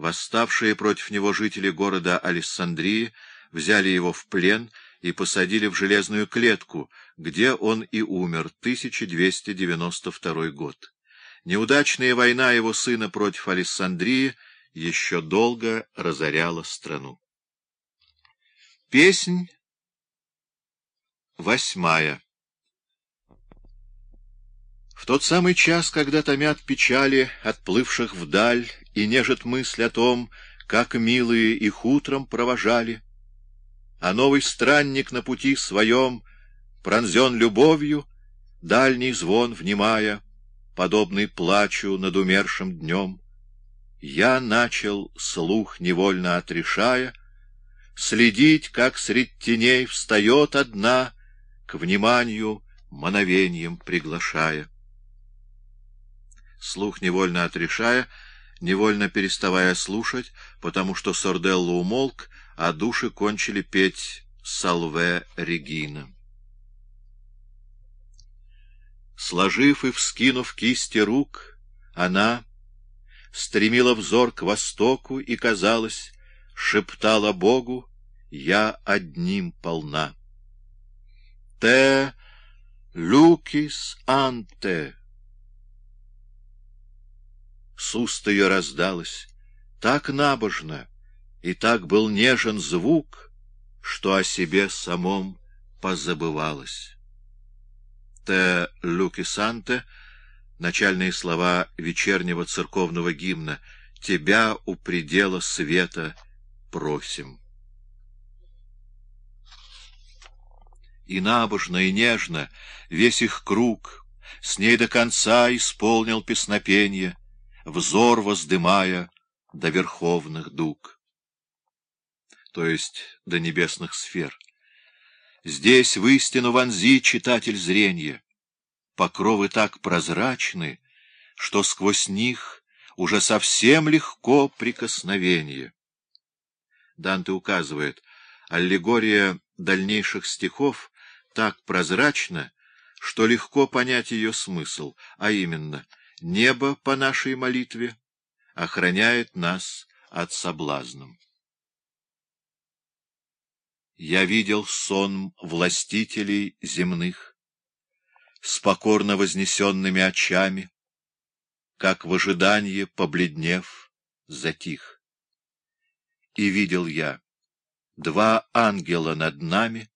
Восставшие против него жители города Алессандрии взяли его в плен и посадили в железную клетку, где он и умер, 1292 год. Неудачная война его сына против Алессандрии еще долго разоряла страну. Песнь восьмая В тот самый час, когда томят печали отплывших вдаль и нежит мысль о том, как милые их утром провожали, а новый странник на пути своем пронзен любовью, дальний звон внимая, подобный плачу над умершим днем. Я начал, слух невольно отрешая, следить, как средь теней встает одна, к вниманию мановением приглашая. Слух невольно отрешая, невольно переставая слушать, потому что Сорделло умолк, а души кончили петь «Салве Регина». Сложив и вскинув кисти рук, она стремила взор к востоку и, казалось, шептала Богу, «Я одним полна». «Те люкис анте» С уст ее раздалось так набожно, и так был нежен звук, что о себе самом позабывалось. «Те люкисанте» — начальные слова вечернего церковного гимна «Тебя у предела света просим». И набожно, и нежно весь их круг с ней до конца исполнил песнопенье, взор воздымая до верховных дуг, то есть до небесных сфер. Здесь в истину вонзи, читатель зрения. Покровы так прозрачны, что сквозь них уже совсем легко прикосновение. Данте указывает, аллегория дальнейших стихов так прозрачна, что легко понять ее смысл, а именно, небо по нашей молитве охраняет нас от соблазнов. Я видел сон властителей земных с покорно вознесенными очами, как в ожидании, побледнев, затих. И видел я два ангела над нами,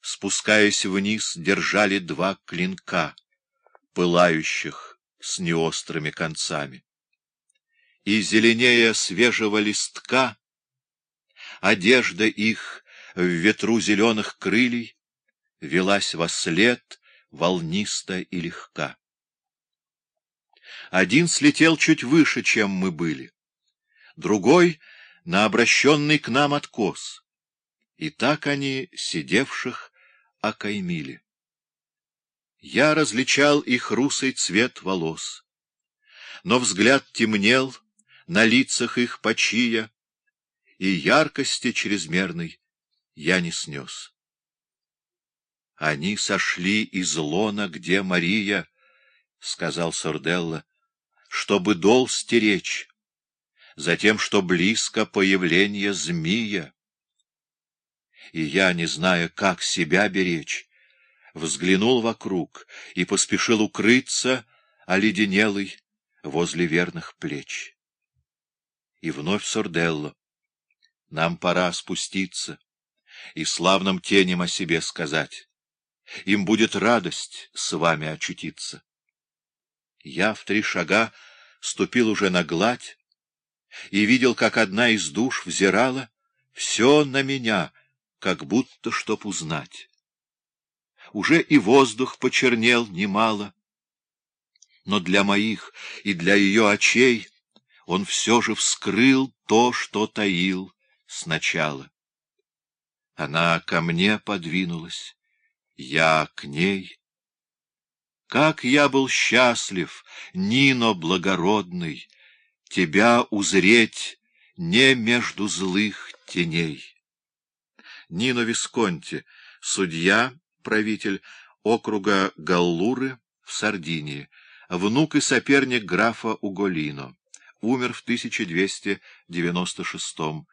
спускаясь вниз, держали два клинка, пылающих с неострыми концами. И зеленее свежего листка, одежда их в ветру зеленых крылей, велась во след волниста и легка. Один слетел чуть выше, чем мы были, другой — на обращенный к нам откос, и так они, сидевших, окаймили. Я различал их русый цвет волос, но взгляд темнел на лицах их почия, и яркости чрезмерной я не снес. Они сошли из лона, где Мария, — сказал Сорделла, — чтобы дол стеречь, затем, что близко появление змея. И я, не зная, как себя беречь, взглянул вокруг и поспешил укрыться, оледенелый, возле верных плеч. И вновь Сорделло. Нам пора спуститься и славным тенем о себе сказать. Им будет радость с вами очутиться. Я в три шага ступил уже на гладь и видел, как одна из душ взирала все на меня, как будто чтоб узнать. Уже и воздух почернел немало, но для моих и для ее очей он все же вскрыл то, что таил сначала. Она ко мне подвинулась, я к ней. Как я был счастлив, Нино благородный, Тебя узреть не между злых теней. Нино Висконти, судья, правитель округа Галлуры в Сардинии, внук и соперник графа Уголино. умер в 1296